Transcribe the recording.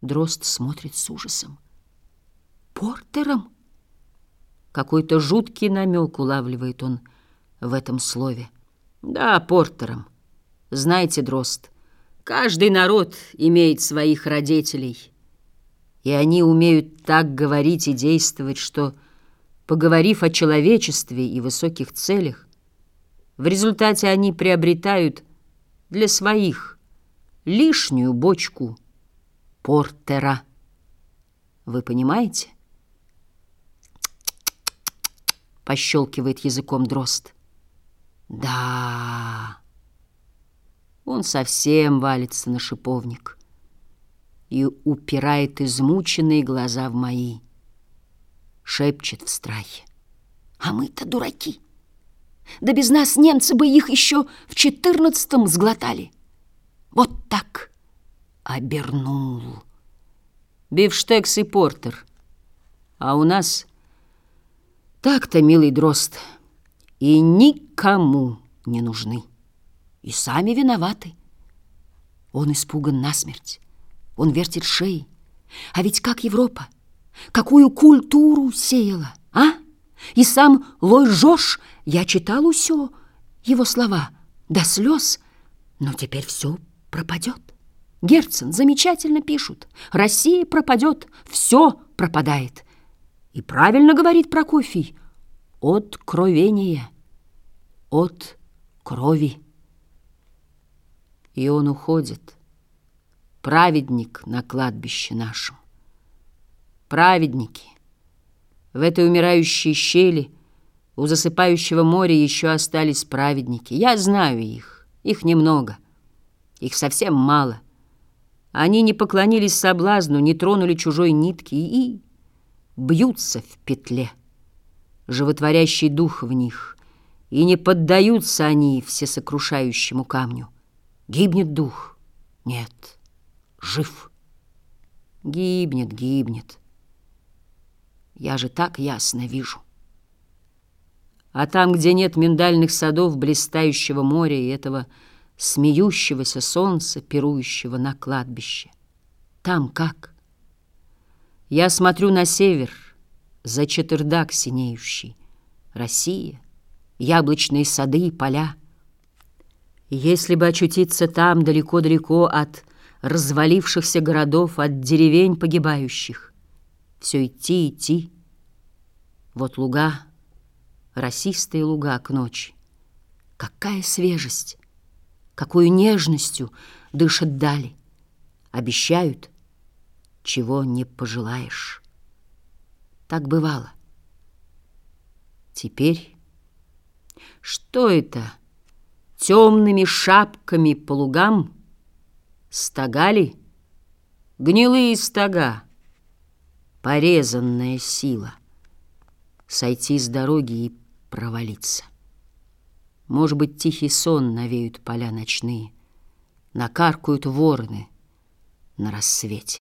Дрозд смотрит с ужасом. Портером? Какой-то жуткий намек улавливает он в этом слове. Да, портером. Знаете, Дрозд, каждый народ имеет своих родителей, и они умеют так говорить и действовать, что, поговорив о человечестве и высоких целях, в результате они приобретают для своих лишнюю бочку портера. Вы понимаете? Пощелкивает языком дрозд. Да, он совсем валится на шиповник и упирает измученные глаза в мои, шепчет в страхе. А мы-то дураки. Да без нас немцы бы их еще в четырнадцатом сглотали. Вот так обернул. Бифштекс и портер. А у нас так-то, милый дрозд, и никому не нужны. И сами виноваты. Он испуган насмерть. Он вертит шеей. А ведь как Европа? Какую культуру сеяла, а? И сам Лой Жош, я читал усё его слова, до слез, но теперь все пропадет. Герцен замечательно пишут. Россия пропадет, все пропадает. И правильно говорит Прокофий. От кровения, от крови. И он уходит, праведник на кладбище нашем. Праведники — в этой умирающей щели у засыпающего моря еще остались праведники. Я знаю их, их немного, их совсем мало. Они не поклонились соблазну, не тронули чужой нитки и бьются в петле. Животворящий дух в них, и не поддаются они всесокрушающему камню. Гибнет дух? Нет, жив. Гибнет, гибнет. Я же так ясно вижу. А там, где нет миндальных садов, блистающего моря и этого смеющегося солнца, пирующего на кладбище, там как? Я смотрю на север, за четырдак синеющий, Россия, яблочные сады и поля. если бы очутиться там далеко-далеко от развалившихся городов, от деревень погибающих, все идти, идти. Вот луга, росистые луга к ночи. Какая свежесть, какую нежностью дышат дали. Обещают, чего не пожелаешь. Так бывало. Теперь что это? Темными шапками по лугам стогали? Гнилые стога порезанная сила. Сойти с дороги и провалиться. Может быть, тихий сон навеют поля ночные, Накаркают вороны на рассвете.